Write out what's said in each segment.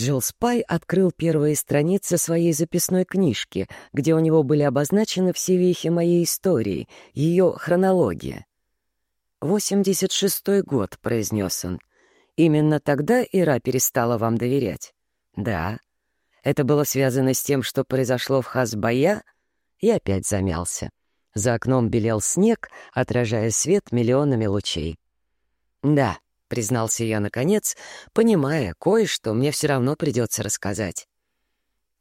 Джилл Спай открыл первые страницы своей записной книжки, где у него были обозначены все вехи моей истории, ее хронология. «Восемьдесят шестой год», — произнес он. «Именно тогда Ира перестала вам доверять?» «Да». «Это было связано с тем, что произошло в Хасбая?» И опять замялся. За окном белел снег, отражая свет миллионами лучей. «Да», — признался я наконец, понимая, кое-что мне все равно придется рассказать.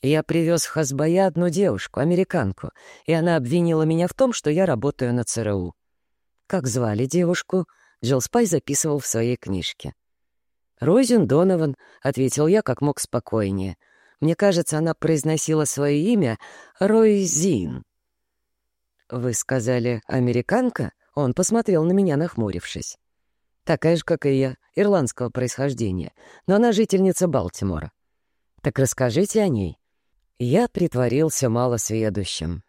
Я привез в Хасбая одну девушку, американку, и она обвинила меня в том, что я работаю на ЦРУ. Как звали девушку? Джилл Спай записывал в своей книжке. «Розин Донован», — ответил я как мог спокойнее. Мне кажется, она произносила свое имя Ройзин. «Вы сказали, американка?» Он посмотрел на меня, нахмурившись. «Такая же, как и я, ирландского происхождения, но она жительница Балтимора. Так расскажите о ней». Я притворился малосведущим.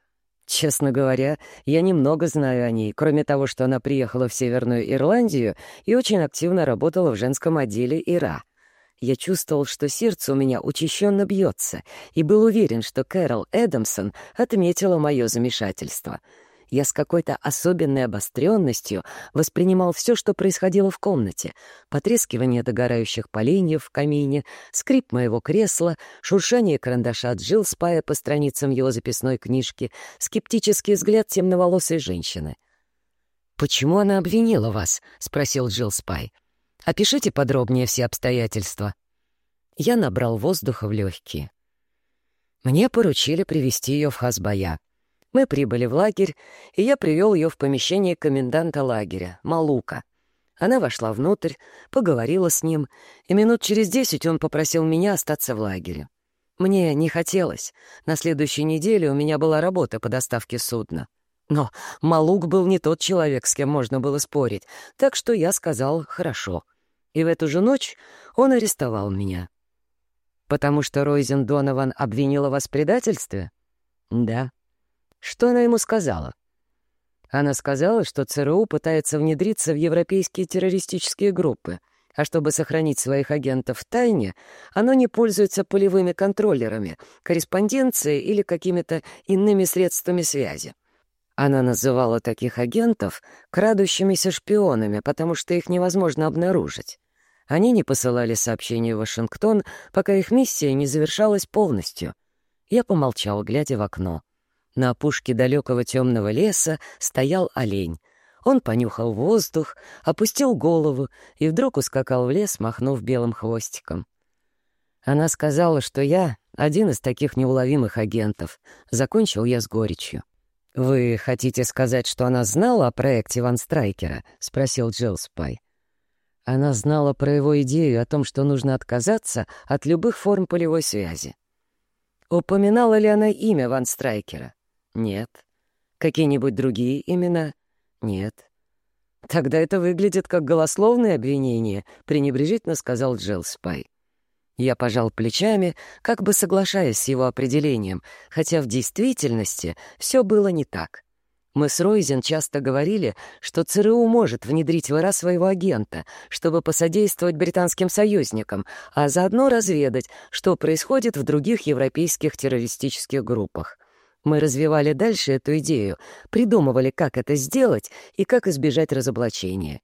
Честно говоря, я немного знаю о ней, кроме того, что она приехала в Северную Ирландию и очень активно работала в женском отделе ИРА. Я чувствовал, что сердце у меня учащенно бьется, и был уверен, что Кэрол Эдамсон отметила мое замешательство. Я с какой-то особенной обостренностью воспринимал все, что происходило в комнате. Потрескивание догорающих поленьев в камине, скрип моего кресла, шуршание карандаша Джилл Спая по страницам его записной книжки, скептический взгляд темноволосой женщины. «Почему она обвинила вас?» — спросил Джилл Спай. Опишите подробнее все обстоятельства». Я набрал воздуха в легкие. Мне поручили привести ее в Хасбая. Мы прибыли в лагерь, и я привел ее в помещение коменданта лагеря, Малука. Она вошла внутрь, поговорила с ним, и минут через десять он попросил меня остаться в лагере. Мне не хотелось. На следующей неделе у меня была работа по доставке судна. Но Малук был не тот человек, с кем можно было спорить, так что я сказал «хорошо». И в эту же ночь он арестовал меня. Потому что Ройзен Донован обвинила вас в предательстве? Да. Что она ему сказала? Она сказала, что ЦРУ пытается внедриться в европейские террористические группы, а чтобы сохранить своих агентов в тайне, оно не пользуется полевыми контроллерами, корреспонденцией или какими-то иными средствами связи. Она называла таких агентов крадущимися шпионами, потому что их невозможно обнаружить. Они не посылали сообщения в Вашингтон, пока их миссия не завершалась полностью. Я помолчал, глядя в окно. На опушке далекого темного леса стоял олень. Он понюхал воздух, опустил голову и вдруг ускакал в лес, махнув белым хвостиком. Она сказала, что я один из таких неуловимых агентов. Закончил я с горечью. «Вы хотите сказать, что она знала о проекте Ван Страйкера?» — спросил Джилл Спай. Она знала про его идею о том, что нужно отказаться от любых форм полевой связи. Упоминала ли она имя Ван Страйкера? Нет. Какие-нибудь другие имена? Нет. Тогда это выглядит как голословное обвинение, пренебрежительно сказал Джилл Спай. Я пожал плечами, как бы соглашаясь с его определением, хотя в действительности все было не так. Мы с Ройзен часто говорили, что ЦРУ может внедрить в ИРА своего агента, чтобы посодействовать британским союзникам, а заодно разведать, что происходит в других европейских террористических группах. Мы развивали дальше эту идею, придумывали, как это сделать и как избежать разоблачения.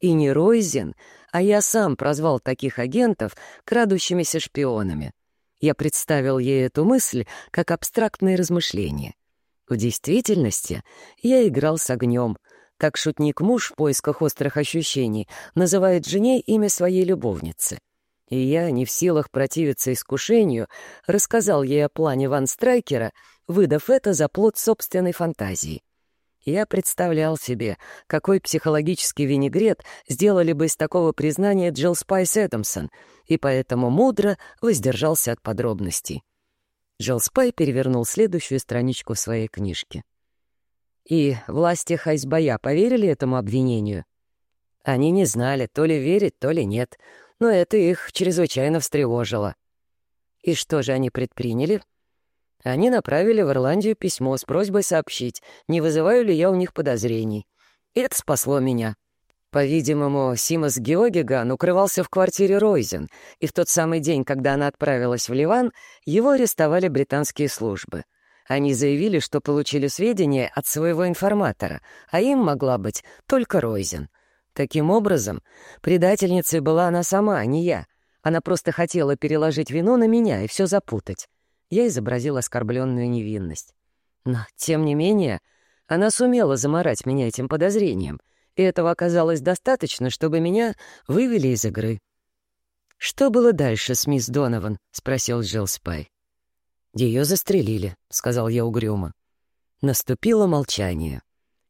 И не Ройзен, а я сам прозвал таких агентов крадущимися шпионами. Я представил ей эту мысль как абстрактное размышление. В действительности я играл с огнем, как шутник-муж в поисках острых ощущений называет жене имя своей любовницы. И я, не в силах противиться искушению, рассказал ей о плане Ван Страйкера, выдав это за плод собственной фантазии. Я представлял себе, какой психологический винегрет сделали бы из такого признания Джиллспай с Эдамсон, и поэтому мудро воздержался от подробностей. Джиллспай перевернул следующую страничку своей книжки. И власти Хайсбая поверили этому обвинению? Они не знали, то ли верить, то ли нет, но это их чрезвычайно встревожило. И что же они предприняли? Они направили в Ирландию письмо с просьбой сообщить, не вызываю ли я у них подозрений. И это спасло меня. По-видимому, Симас Геогиган укрывался в квартире Ройзен, и в тот самый день, когда она отправилась в Ливан, его арестовали британские службы. Они заявили, что получили сведения от своего информатора, а им могла быть только Ройзен. Таким образом, предательницей была она сама, а не я. Она просто хотела переложить вину на меня и все запутать. Я изобразил оскорбленную невинность. Но, тем не менее, она сумела заморать меня этим подозрением — и этого оказалось достаточно, чтобы меня вывели из игры. «Что было дальше с мисс Донован?» — спросил Джилл Спай. «Ее застрелили», — сказал я угрюмо. Наступило молчание.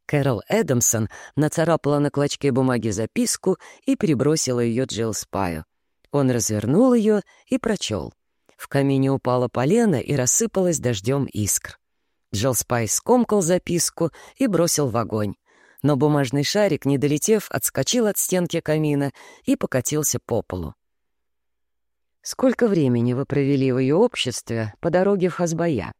Кэрол Эдамсон нацарапала на клочке бумаги записку и перебросила ее Джилл Спаю. Он развернул ее и прочел. В камине упала полено и рассыпалась дождем искр. Джилл Спай скомкал записку и бросил в огонь но бумажный шарик, не долетев, отскочил от стенки камина и покатился по полу. «Сколько времени вы провели в ее обществе по дороге в Хазбая?»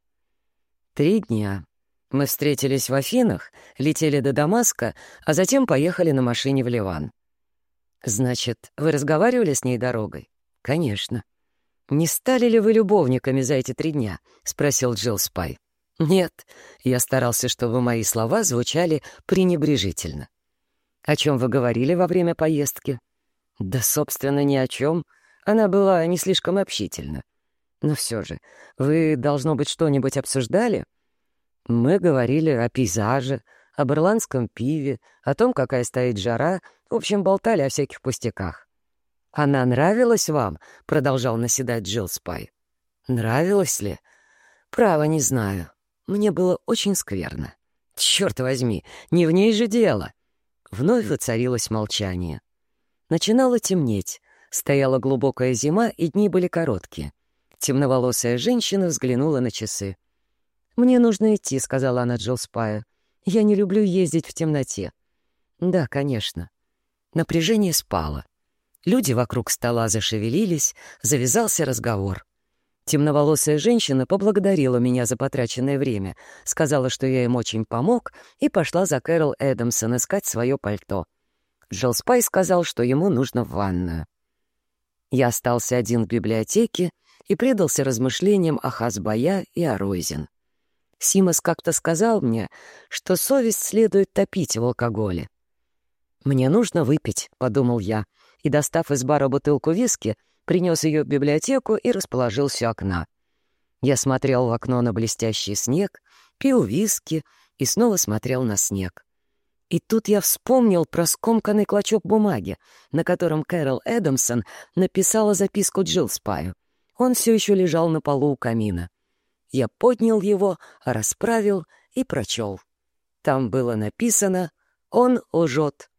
«Три дня. Мы встретились в Афинах, летели до Дамаска, а затем поехали на машине в Ливан». «Значит, вы разговаривали с ней дорогой?» «Конечно». «Не стали ли вы любовниками за эти три дня?» — спросил Джилл Спай. «Нет, я старался, чтобы мои слова звучали пренебрежительно». «О чем вы говорили во время поездки?» «Да, собственно, ни о чем. Она была не слишком общительна. Но все же, вы, должно быть, что-нибудь обсуждали?» «Мы говорили о пейзаже, об ирландском пиве, о том, какая стоит жара, в общем, болтали о всяких пустяках». «Она нравилась вам?» — продолжал наседать Джилл Спай. «Нравилась ли?» «Право, не знаю. Мне было очень скверно. Черт возьми, не в ней же дело. Вновь воцарилось молчание. Начинало темнеть. Стояла глубокая зима, и дни были короткие. Темноволосая женщина взглянула на часы. «Мне нужно идти», — сказала она Джилл Спая. «Я не люблю ездить в темноте». «Да, конечно». Напряжение спало. Люди вокруг стола зашевелились, завязался разговор. Темноволосая женщина поблагодарила меня за потраченное время, сказала, что я им очень помог, и пошла за Кэрол Эдамсон искать свое пальто. Джилл Спай сказал, что ему нужно в ванную. Я остался один в библиотеке и предался размышлениям о Хасбая и о Ройзен. Симас как-то сказал мне, что совесть следует топить в алкоголе. «Мне нужно выпить», — подумал я, и, достав из бара бутылку виски, принес ее в библиотеку и расположился у окна. Я смотрел в окно на блестящий снег, пил виски и снова смотрел на снег. И тут я вспомнил про скомканный клочок бумаги, на котором Кэрол Эдамсон написала записку Джилл Спаю. Он все еще лежал на полу у камина. Я поднял его, расправил и прочел. Там было написано «Он лжет».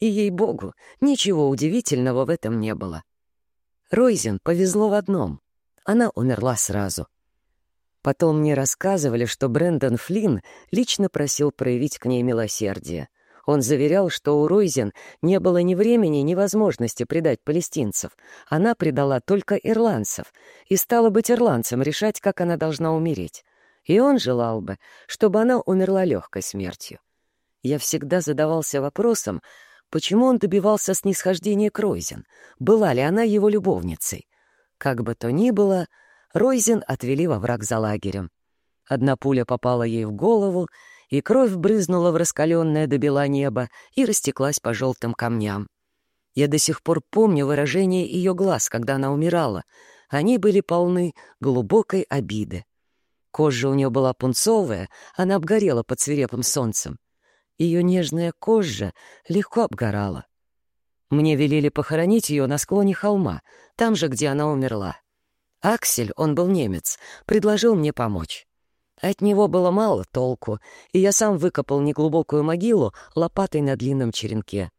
И, ей-богу, ничего удивительного в этом не было. Ройзен повезло в одном. Она умерла сразу. Потом мне рассказывали, что Брэндон Флинн лично просил проявить к ней милосердие. Он заверял, что у Ройзен не было ни времени, ни возможности предать палестинцев. Она предала только ирландцев, и стала быть ирландцем решать, как она должна умереть. И он желал бы, чтобы она умерла легкой смертью. Я всегда задавался вопросом, Почему он добивался снисхождения к Ройзен? Была ли она его любовницей? Как бы то ни было, Ройзен отвели во враг за лагерем. Одна пуля попала ей в голову, и кровь брызнула в раскаленное до бела небо и растеклась по желтым камням. Я до сих пор помню выражение ее глаз, когда она умирала. Они были полны глубокой обиды. Кожа у нее была пунцовая, она обгорела под свирепым солнцем. Ее нежная кожа легко обгорала. Мне велели похоронить ее на склоне холма, там же, где она умерла. Аксель, он был немец, предложил мне помочь. От него было мало толку, и я сам выкопал неглубокую могилу лопатой на длинном черенке.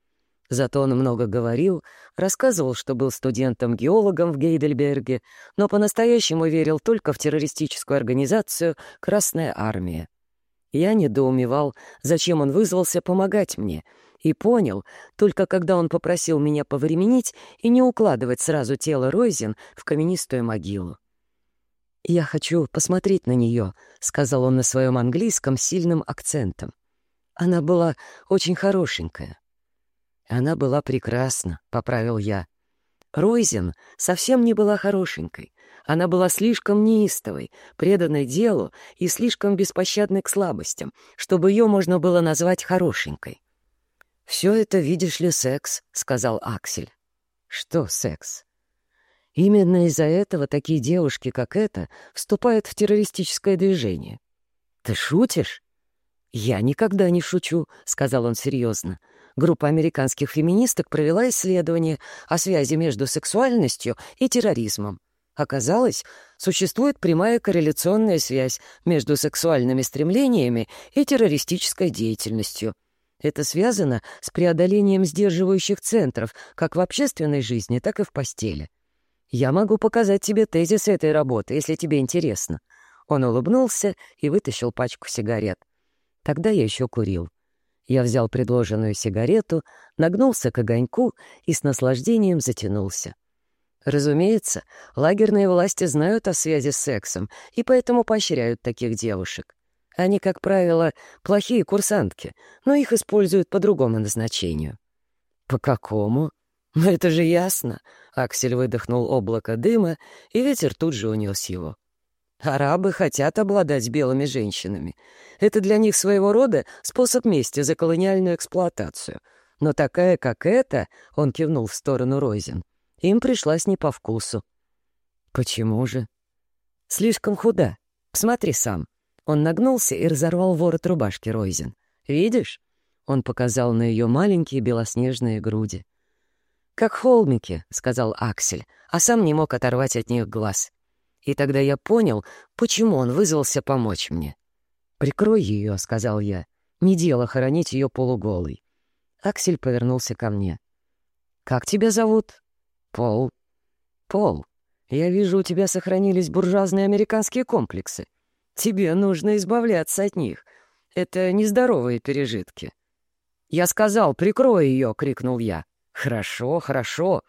Зато он много говорил, рассказывал, что был студентом-геологом в Гейдельберге, но по-настоящему верил только в террористическую организацию «Красная армия». Я недоумевал, зачем он вызвался помогать мне, и понял, только когда он попросил меня повременить и не укладывать сразу тело Ройзен в каменистую могилу. «Я хочу посмотреть на нее», — сказал он на своем английском сильным акцентом. Она была очень хорошенькая. Она была прекрасна, — поправил я. Ройзен совсем не была хорошенькой. Она была слишком неистовой, преданной делу и слишком беспощадной к слабостям, чтобы ее можно было назвать хорошенькой. «Все это, видишь ли, секс», — сказал Аксель. «Что секс?» Именно из-за этого такие девушки, как эта, вступают в террористическое движение. «Ты шутишь?» «Я никогда не шучу», — сказал он серьезно. Группа американских феминисток провела исследование о связи между сексуальностью и терроризмом. Оказалось, существует прямая корреляционная связь между сексуальными стремлениями и террористической деятельностью. Это связано с преодолением сдерживающих центров как в общественной жизни, так и в постели. Я могу показать тебе тезис этой работы, если тебе интересно. Он улыбнулся и вытащил пачку сигарет. Тогда я еще курил. Я взял предложенную сигарету, нагнулся к огоньку и с наслаждением затянулся. Разумеется, лагерные власти знают о связи с сексом и поэтому поощряют таких девушек. Они, как правило, плохие курсантки, но их используют по другому назначению. «По какому?» «Ну это же ясно!» — Аксель выдохнул облако дыма, и ветер тут же унес его. «Арабы хотят обладать белыми женщинами. Это для них своего рода способ мести за колониальную эксплуатацию. Но такая, как эта, — он кивнул в сторону Ройзен, им пришлась не по вкусу. Почему же? Слишком худа. Посмотри сам. Он нагнулся и разорвал ворот рубашки Ройзен. Видишь? Он показал на ее маленькие белоснежные груди. «Как холмики», — сказал Аксель, а сам не мог оторвать от них глаз. И тогда я понял, почему он вызвался помочь мне. «Прикрой ее», — сказал я. «Не дело хоронить ее полуголой». Аксель повернулся ко мне. «Как тебя зовут?» «Пол». «Пол, я вижу, у тебя сохранились буржуазные американские комплексы. Тебе нужно избавляться от них. Это нездоровые пережитки». «Я сказал, прикрой ее!» — крикнул я. «Хорошо, хорошо».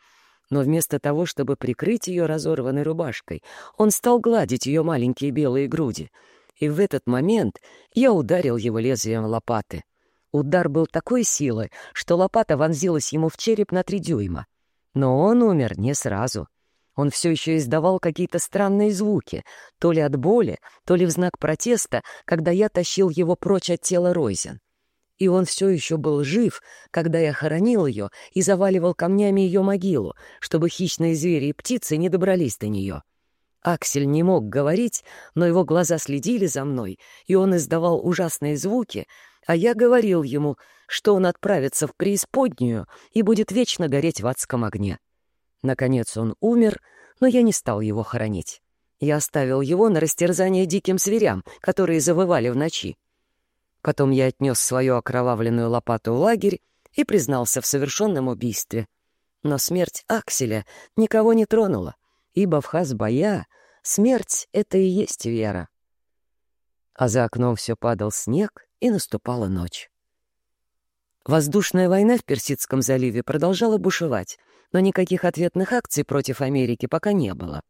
Но вместо того, чтобы прикрыть ее разорванной рубашкой, он стал гладить ее маленькие белые груди. И в этот момент я ударил его лезвием лопаты. Удар был такой силой, что лопата вонзилась ему в череп на три дюйма. Но он умер не сразу. Он все еще издавал какие-то странные звуки, то ли от боли, то ли в знак протеста, когда я тащил его прочь от тела Ройзен. И он все еще был жив, когда я хоронил ее и заваливал камнями ее могилу, чтобы хищные звери и птицы не добрались до нее. Аксель не мог говорить, но его глаза следили за мной, и он издавал ужасные звуки, а я говорил ему, что он отправится в преисподнюю и будет вечно гореть в адском огне. Наконец он умер, но я не стал его хоронить. Я оставил его на растерзание диким зверям, которые завывали в ночи. Потом я отнес свою окровавленную лопату в лагерь и признался в совершенном убийстве. Но смерть Акселя никого не тронула, ибо в Хазбая смерть — это и есть вера. А за окном все падал снег, и наступала ночь. Воздушная война в Персидском заливе продолжала бушевать, но никаких ответных акций против Америки пока не было.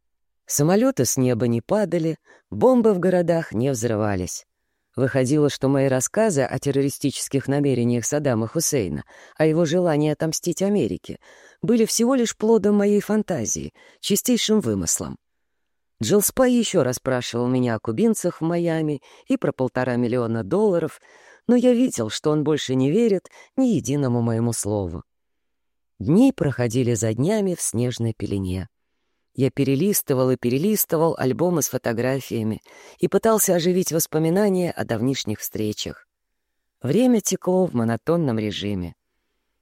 Самолеты с неба не падали, бомбы в городах не взрывались. Выходило, что мои рассказы о террористических намерениях Саддама Хусейна, о его желании отомстить Америке, были всего лишь плодом моей фантазии, чистейшим вымыслом. Джилл Спай еще раз спрашивал меня о кубинцах в Майами и про полтора миллиона долларов, но я видел, что он больше не верит ни единому моему слову. Дни проходили за днями в снежной пелене. Я перелистывал и перелистывал альбомы с фотографиями и пытался оживить воспоминания о давнишних встречах. Время текло в монотонном режиме.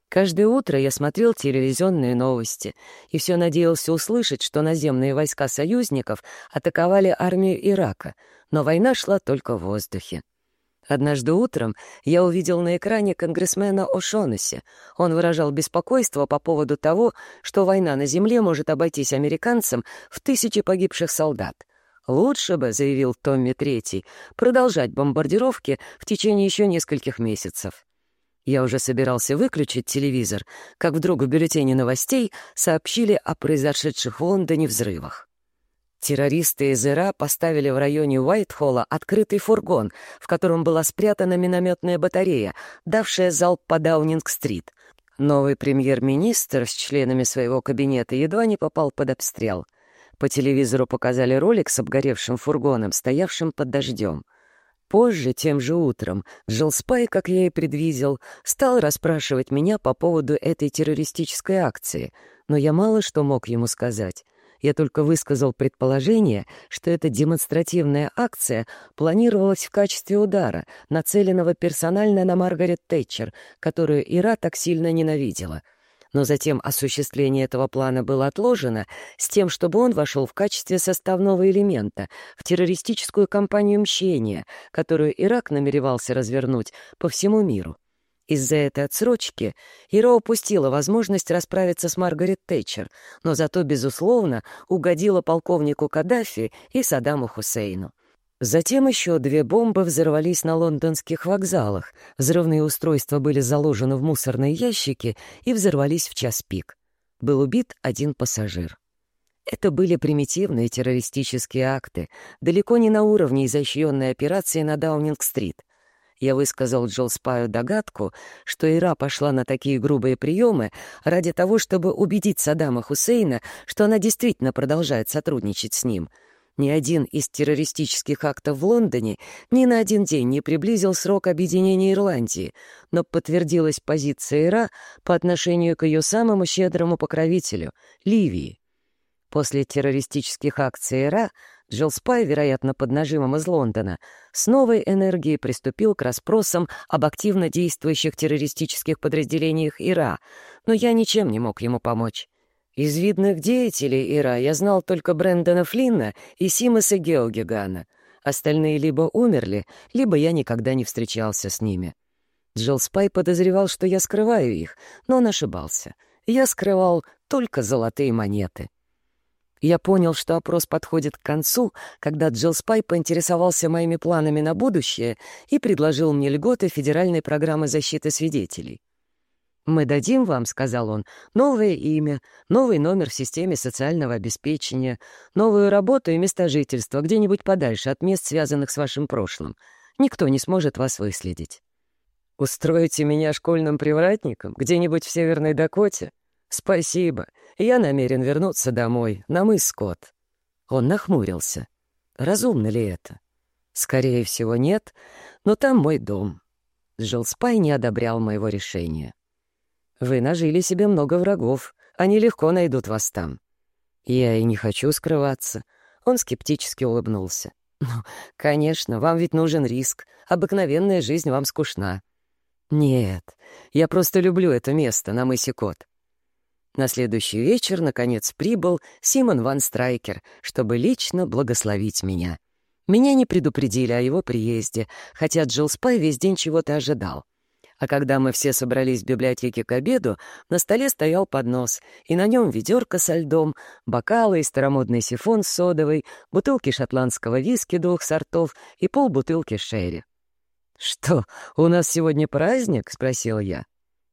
Каждое утро я смотрел телевизионные новости и все надеялся услышать, что наземные войска союзников атаковали армию Ирака, но война шла только в воздухе. Однажды утром я увидел на экране конгрессмена О'Шонесси. Он выражал беспокойство по поводу того, что война на земле может обойтись американцам в тысячи погибших солдат. «Лучше бы», — заявил Томми Третий, — «продолжать бомбардировки в течение еще нескольких месяцев». Я уже собирался выключить телевизор, как вдруг в бюллетене новостей сообщили о произошедших в Лондоне взрывах. Террористы из Ира поставили в районе Уайтхолла открытый фургон, в котором была спрятана минометная батарея, давшая залп по Даунинг-стрит. Новый премьер-министр с членами своего кабинета едва не попал под обстрел. По телевизору показали ролик с обгоревшим фургоном, стоявшим под дождем. Позже, тем же утром, Джилл Спай, как я и предвидел, стал расспрашивать меня по поводу этой террористической акции, но я мало что мог ему сказать. Я только высказал предположение, что эта демонстративная акция планировалась в качестве удара, нацеленного персонально на Маргарет Тэтчер, которую Ира так сильно ненавидела. Но затем осуществление этого плана было отложено с тем, чтобы он вошел в качестве составного элемента в террористическую кампанию мщения, которую Ирак намеревался развернуть по всему миру. Из-за этой отсрочки Ира упустила возможность расправиться с Маргарет Тэтчер, но зато, безусловно, угодила полковнику Каддафи и Саддаму Хусейну. Затем еще две бомбы взорвались на лондонских вокзалах. Взрывные устройства были заложены в мусорные ящики и взорвались в час пик. Был убит один пассажир. Это были примитивные террористические акты, далеко не на уровне изощренной операции на Даунинг-стрит. Я высказал Джилл Спаю догадку, что Ира пошла на такие грубые приемы ради того, чтобы убедить Саддама Хусейна, что она действительно продолжает сотрудничать с ним. Ни один из террористических актов в Лондоне ни на один день не приблизил срок объединения Ирландии, но подтвердилась позиция Ира по отношению к ее самому щедрому покровителю — Ливии. После террористических акций Ира Джилл Спай, вероятно, под нажимом из Лондона, с новой энергией приступил к расспросам об активно действующих террористических подразделениях Ира, но я ничем не мог ему помочь. Из видных деятелей Ира я знал только Брэндона Флинна и Симаса Геогигана. Остальные либо умерли, либо я никогда не встречался с ними. Джилл Спай подозревал, что я скрываю их, но он ошибался. Я скрывал только золотые монеты. Я понял, что опрос подходит к концу, когда Джилл Спай поинтересовался моими планами на будущее и предложил мне льготы федеральной программы защиты свидетелей. «Мы дадим вам, — сказал он, — новое имя, новый номер в системе социального обеспечения, новую работу и место жительства где-нибудь подальше от мест, связанных с вашим прошлым. Никто не сможет вас выследить». «Устроите меня школьным привратником где-нибудь в Северной Дакоте? Спасибо. Я намерен вернуться домой, на мыс Скотт. Он нахмурился. Разумно ли это? Скорее всего, нет, но там мой дом. Джилспай не одобрял моего решения. Вы нажили себе много врагов, они легко найдут вас там. Я и не хочу скрываться. Он скептически улыбнулся. «Ну, конечно, вам ведь нужен риск. Обыкновенная жизнь вам скучна». «Нет, я просто люблю это место на мысе Кот. На следующий вечер, наконец, прибыл Симон Ван Страйкер, чтобы лично благословить меня. Меня не предупредили о его приезде, хотя Джилл Спай весь день чего-то ожидал. А когда мы все собрались в библиотеке к обеду, на столе стоял поднос, и на нем ведерко со льдом, бокалы и старомодный сифон с содовой, бутылки шотландского виски двух сортов и полбутылки шерри. «Что, у нас сегодня праздник?» — спросил я.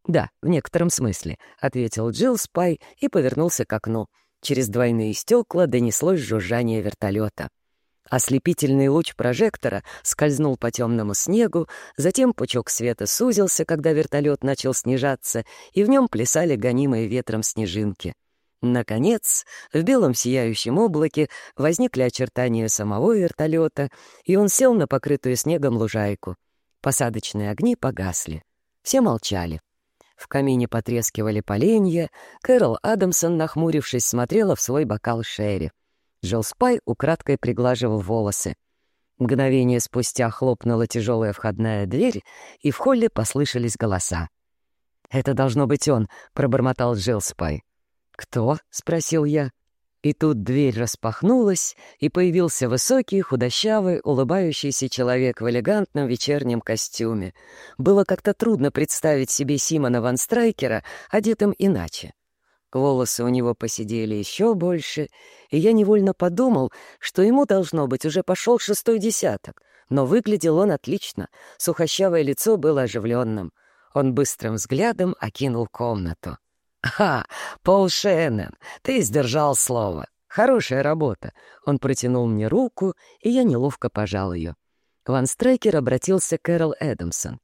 «Да, в некотором смысле», — ответил Джилл Спай и повернулся к окну. Через двойные стекла донеслось жужжание вертолета. Ослепительный луч прожектора скользнул по темному снегу, затем пучок света сузился, когда вертолет начал снижаться, и в нем плясали гонимые ветром снежинки. Наконец, в белом сияющем облаке возникли очертания самого вертолета, и он сел на покрытую снегом лужайку. Посадочные огни погасли. Все молчали. В камине потрескивали поленья. Кэрол Адамсон, нахмурившись, смотрела в свой бокал Шерри. Джилл Спай украдкой приглаживал волосы. Мгновение спустя хлопнула тяжелая входная дверь, и в холле послышались голоса. «Это должно быть он», — пробормотал Джилл Спай. «Кто?» — спросил я. И тут дверь распахнулась, и появился высокий, худощавый, улыбающийся человек в элегантном вечернем костюме. Было как-то трудно представить себе Симона Ван Страйкера одетым иначе. Волосы у него посидели еще больше, и я невольно подумал, что ему, должно быть, уже пошел шестой десяток. Но выглядел он отлично, сухощавое лицо было оживленным. Он быстрым взглядом окинул комнату. «Ха, Пол Шеннон, ты сдержал слово. Хорошая работа». Он протянул мне руку, и я неловко пожал ее. Ван Стрейкер обратился к Кэрол Эдамсон.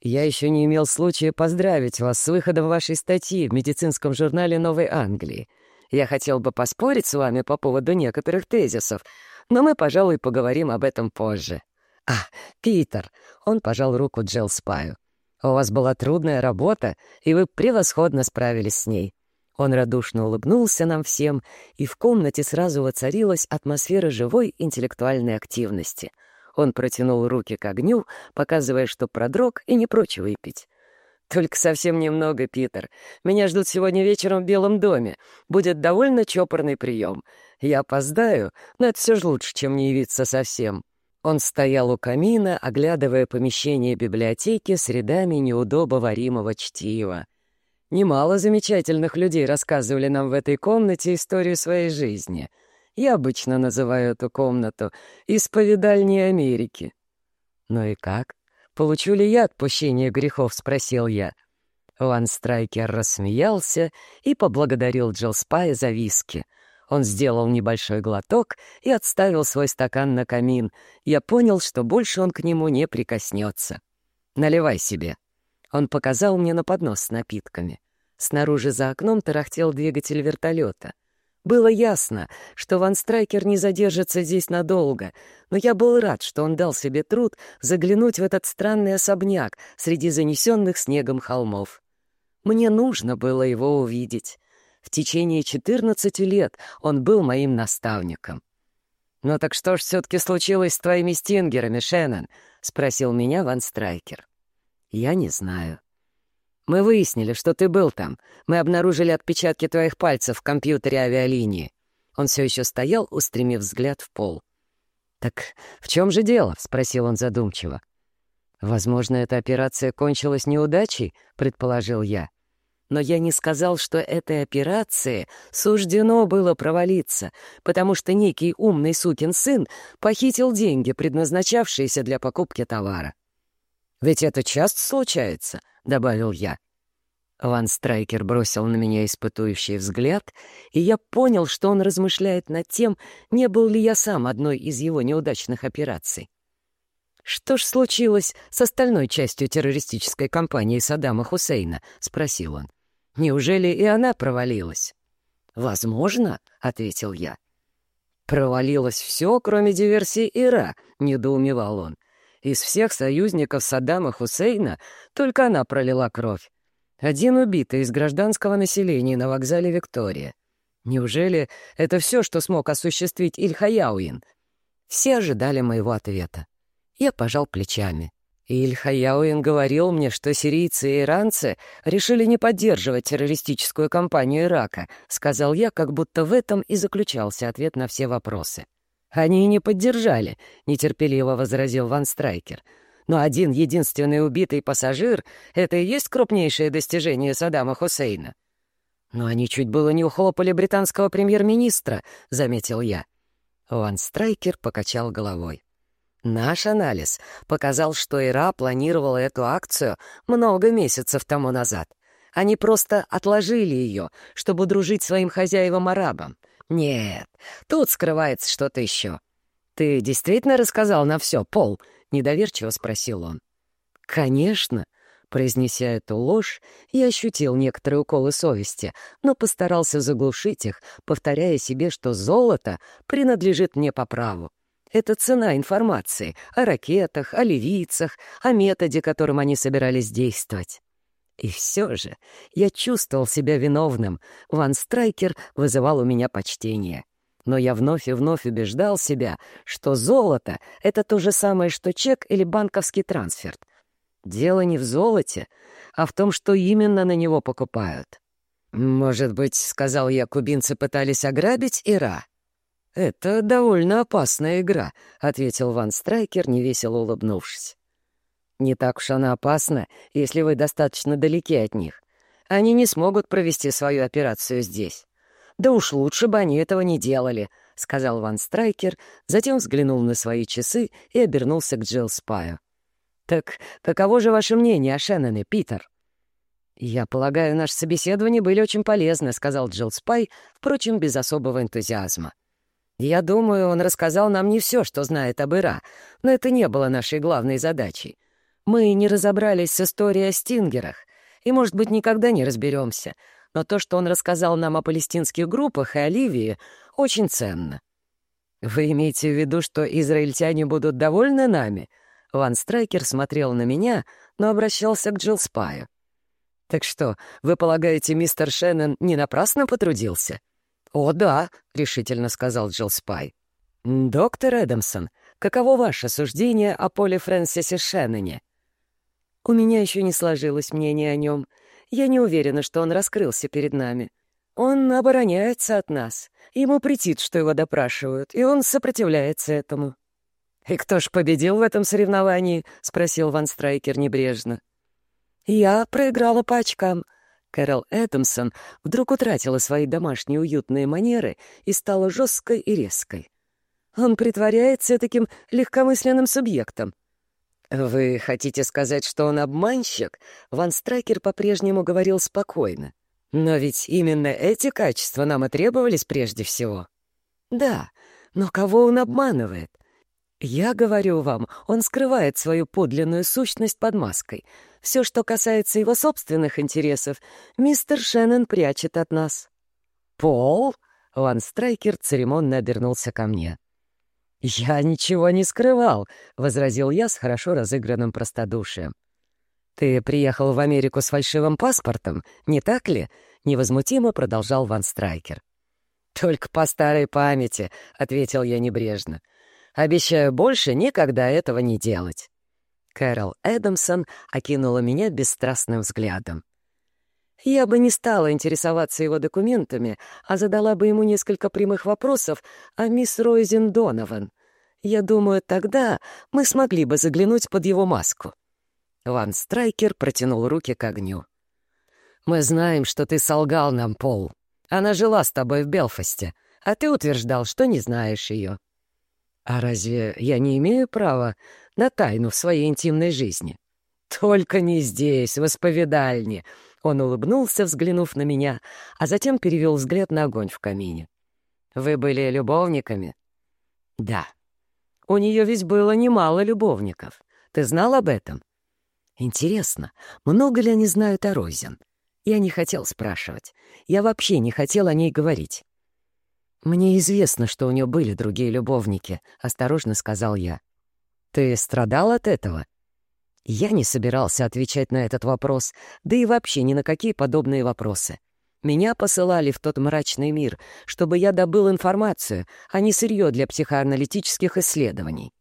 Я еще не имел случая поздравить вас с выходом вашей статьи в медицинском журнале Новой Англии. Я хотел бы поспорить с вами по поводу некоторых тезисов, но мы, пожалуй, поговорим об этом позже. А, Питер, он пожал руку Джилл Спаю. У вас была трудная работа, и вы превосходно справились с ней. Он радушно улыбнулся нам всем, и в комнате сразу воцарилась атмосфера живой интеллектуальной активности. Он протянул руки к огню, показывая, что продрог и не прочь выпить. «Только совсем немного, Питер. Меня ждут сегодня вечером в Белом доме. Будет довольно чопорный прием. Я опоздаю, но это все же лучше, чем не явиться совсем». Он стоял у камина, оглядывая помещение библиотеки с рядами неудобоваримого чтива. Немало замечательных людей рассказывали нам в этой комнате историю своей жизни. Я обычно называю эту комнату «Исповедальней Америки». «Ну и как? Получу ли я отпущение грехов?» — спросил я. Ван Страйкер рассмеялся и поблагодарил Джилл Спая за виски. Он сделал небольшой глоток и отставил свой стакан на камин. Я понял, что больше он к нему не прикоснется. «Наливай себе», он показал мне на поднос с напитками. Снаружи за окном тарахтел двигатель вертолета. Было ясно, что Ван Страйкер не задержится здесь надолго, но я был рад, что он дал себе труд заглянуть в этот странный особняк среди занесенных снегом холмов. Мне нужно было его увидеть. В течение 14 лет он был моим наставником. «Ну так что ж все-таки случилось с твоими стингерами, Шеннон?» — спросил меня Ван Страйкер. «Я не знаю». «Мы выяснили, что ты был там. Мы обнаружили отпечатки твоих пальцев в компьютере авиалинии». Он все еще стоял, устремив взгляд в пол. «Так в чем же дело?» — спросил он задумчиво. «Возможно, эта операция кончилась неудачей», — предположил я. Но я не сказал, что этой операции суждено было провалиться, потому что некий умный сукин сын похитил деньги, предназначавшиеся для покупки товара. Ведь это часто случается», — добавил я. Ван Страйкер бросил на меня испытующий взгляд, и я понял, что он размышляет над тем, не был ли я сам одной из его неудачных операций. «Что ж случилось с остальной частью террористической кампании Саддама Хусейна?» — спросил он. «Неужели и она провалилась?» «Возможно», — ответил я. «Провалилось все, кроме диверсии Ира», — недоумевал он. Из всех союзников Саддама Хусейна только она пролила кровь. Один убитый из гражданского населения на вокзале Виктория. Неужели это все, что смог осуществить Ильхаяуин? Все ожидали моего ответа. Я пожал плечами. Ильхаяуин говорил мне, что сирийцы и иранцы решили не поддерживать террористическую кампанию Ирака, сказал я, как будто в этом и заключался ответ на все вопросы. «Они и не поддержали», — нетерпеливо возразил Ван Страйкер. «Но один единственный убитый пассажир — это и есть крупнейшее достижение Саддама Хусейна». «Но они чуть было не ухлопали британского премьер-министра», — заметил я. Ван Страйкер покачал головой. Наш анализ показал, что Ира планировала эту акцию много месяцев тому назад. Они просто отложили ее, чтобы дружить своим хозяевам-арабам. «Нет, тут скрывается что-то еще». «Ты действительно рассказал на все, Пол?» — недоверчиво спросил он. «Конечно». Произнеся эту ложь, я ощутил некоторые уколы совести, но постарался заглушить их, повторяя себе, что золото принадлежит мне по праву. Это цена информации о ракетах, о ливийцах, о методе, которым они собирались действовать. И все же я чувствовал себя виновным. Ван Страйкер вызывал у меня почтение. Но я вновь и вновь убеждал себя, что золото — это то же самое, что чек или банковский трансфер. Дело не в золоте, а в том, что именно на него покупают. «Может быть, — сказал я, — кубинцы пытались ограбить Ира?» «Это довольно опасная игра», — ответил Ван Страйкер, невесело улыбнувшись. Не так уж она опасна, если вы достаточно далеки от них. Они не смогут провести свою операцию здесь. Да уж лучше бы они этого не делали, — сказал Ван Страйкер, затем взглянул на свои часы и обернулся к Джилл Спаю. «Так каково же ваше мнение о Шенноне, Питер?» «Я полагаю, наши собеседования были очень полезны», — сказал Джилл Спай, впрочем, без особого энтузиазма. «Я думаю, он рассказал нам не все, что знает об Ира, но это не было нашей главной задачей. Мы не разобрались с историей о Стингерах, и, может быть, никогда не разберемся, но то, что он рассказал нам о палестинских группах и Оливии, очень ценно. Вы имеете в виду, что израильтяне будут довольны нами? Ван Страйкер смотрел на меня, но обращался к Джилл Спаю. «Так что, вы полагаете, мистер Шеннон не напрасно потрудился?» «О, да», — решительно сказал Джилл Спай. «Доктор Эдамсон, каково ваше суждение о Поле Фрэнсисе Шенноне?» «У меня еще не сложилось мнение о нем. Я не уверена, что он раскрылся перед нами. Он обороняется от нас. Ему претит, что его допрашивают, и он сопротивляется этому». «И кто ж победил в этом соревновании?» — спросил Ван Страйкер небрежно. «Я проиграла по очкам». Кэрол Эдамсон вдруг утратила свои домашние уютные манеры и стала жесткой и резкой. Он притворяется таким легкомысленным субъектом. «Вы хотите сказать, что он обманщик?» Ван Страйкер по-прежнему говорил спокойно. «Но ведь именно эти качества нам и требовались прежде всего». «Да, но кого он обманывает? Я говорю вам, он скрывает свою подлинную сущность под маской. Все, что касается его собственных интересов, мистер Шеннон прячет от нас. «Пол?» — Ван Страйкер церемонно обернулся ко мне. «Я ничего не скрывал», — возразил я с хорошо разыгранным простодушием. «Ты приехал в Америку с фальшивым паспортом, не так ли?» — невозмутимо продолжал Ван Страйкер. «Только по старой памяти», — ответил я небрежно. Обещаю больше никогда этого не делать». Кэрол Эдамсон окинула меня бесстрастным взглядом. Я бы не стала интересоваться его документами, а задала бы ему несколько прямых вопросов о мисс Ройзен Донован. Я думаю, тогда мы смогли бы заглянуть под его маску. Ван Страйкер протянул руки к огню. «Мы знаем, что ты солгал нам, Пол. Она жила с тобой в Белфасте, а ты утверждал, что не знаешь ее. А разве я не имею права на тайну в своей интимной жизни? Только не здесь, в исповедальне. Он улыбнулся, взглянув на меня, а затем перевел взгляд на огонь в камине. Вы были любовниками? Да. У нее ведь было немало любовников. Ты знал об этом? Интересно, много ли они знают о Розен? Я не хотел спрашивать. Я вообще не хотел о ней говорить. «Мне известно, что у нее были другие любовники», — осторожно сказал я. «Ты страдал от этого?» Я не собирался отвечать на этот вопрос, да и вообще ни на какие подобные вопросы. Меня посылали в тот мрачный мир, чтобы я добыл информацию, а не сырье для психоаналитических исследований.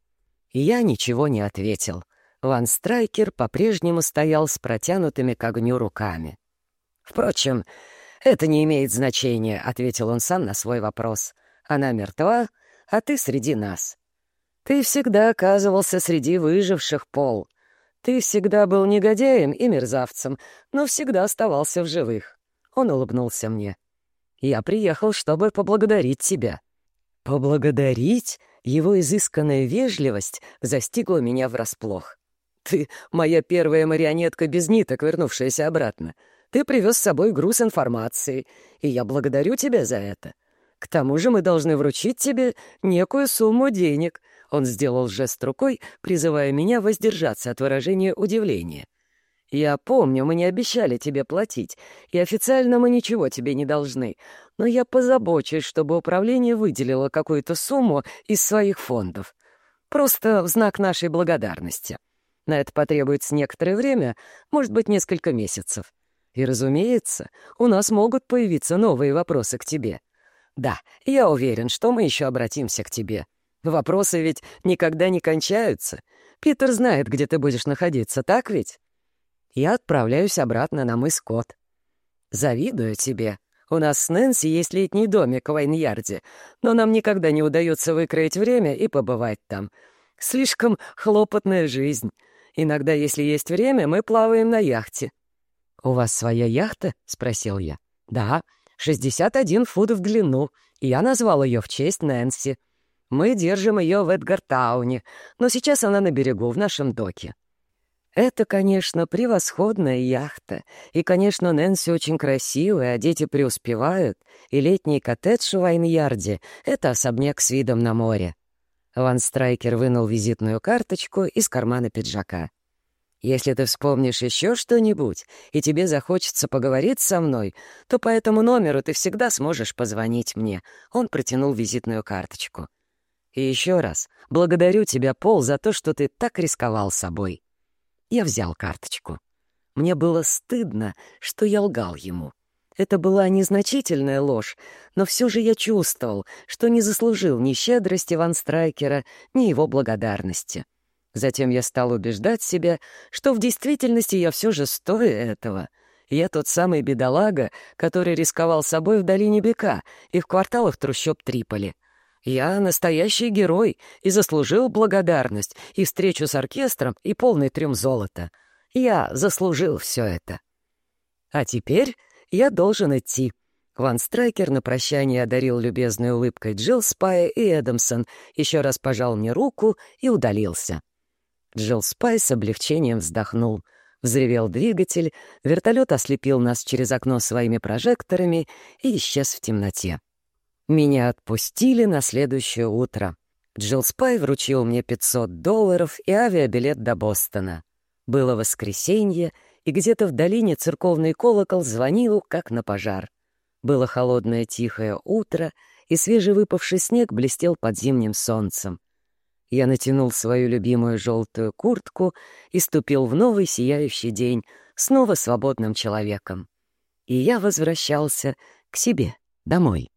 Я ничего не ответил. Ван Страйкер по-прежнему стоял с протянутыми к огню руками. Впрочем, «Это не имеет значения», — ответил он сам на свой вопрос. «Она мертва, а ты среди нас. Ты всегда оказывался среди выживших, Пол. Ты всегда был негодяем и мерзавцем, но всегда оставался в живых». Он улыбнулся мне. «Я приехал, чтобы поблагодарить тебя». «Поблагодарить?» Его изысканная вежливость застигла меня врасплох. «Ты моя первая марионетка без ниток, вернувшаяся обратно. Ты привез с собой груз информации, и я благодарю тебя за это. К тому же мы должны вручить тебе некую сумму денег». Он сделал жест рукой, призывая меня воздержаться от выражения удивления. «Я помню, мы не обещали тебе платить, и официально мы ничего тебе не должны, но я позабочусь, чтобы управление выделило какую-то сумму из своих фондов. Просто в знак нашей благодарности. На это потребуется некоторое время, может быть, несколько месяцев. И, разумеется, у нас могут появиться новые вопросы к тебе. Да, я уверен, что мы еще обратимся к тебе. Вопросы ведь никогда не кончаются. Питер знает, где ты будешь находиться, так ведь? Я отправляюсь обратно на мыс Кот. Завидую тебе. У нас с Нэнси есть летний домик в Вайньярде, но нам никогда не удается выкроить время и побывать там. Слишком хлопотная жизнь. Иногда, если есть время, мы плаваем на яхте. «У вас своя яхта?» — спросил я. «Да, 61 фут в длину, я назвал ее в честь Нэнси. Мы держим ее в Эдгартауне, но сейчас она на берегу, в нашем доке». Это, конечно, превосходная яхта, и, конечно, Нэнси очень красивая, а дети преуспевают, и летний коттедж в Вайньярде — это особняк с видом на море. Ван Страйкер вынул визитную карточку из кармана пиджака. Если ты вспомнишь еще что-нибудь, и тебе захочется поговорить со мной, то по этому номеру ты всегда сможешь позвонить мне». Он протянул визитную карточку. «И еще раз благодарю тебя, Пол, за то, что ты так рисковал собой». Я взял карточку. Мне было стыдно, что я лгал ему. Это была незначительная ложь, но все же я чувствовал, что не заслужил ни щедрости Ван Страйкера, ни его благодарности. Затем я стал убеждать себя, что в действительности я все же стою этого. Я тот самый бедолага, который рисковал собой в долине Бека и в кварталах трущоб Триполи. Я настоящий герой и заслужил благодарность, и встречу с оркестром, и полный трюм золота. Я заслужил все это. А теперь я должен идти. Ван Страйкер на прощание одарил любезной улыбкой Джилл Спая и Эдамсон, еще раз пожал мне руку и удалился. Джилл Спай с облегчением вздохнул. Взревел двигатель, вертолет ослепил нас через окно своими прожекторами и исчез в темноте. Меня отпустили на следующее утро. Джилл Спай вручил мне 500 долларов и авиабилет до Бостона. Было воскресенье, и где-то в долине церковный колокол звонил, как на пожар. Было холодное тихое утро, и свежевыпавший снег блестел под зимним солнцем. Я натянул свою любимую желтую куртку и ступил в новый сияющий день, снова свободным человеком. И я возвращался к себе, домой.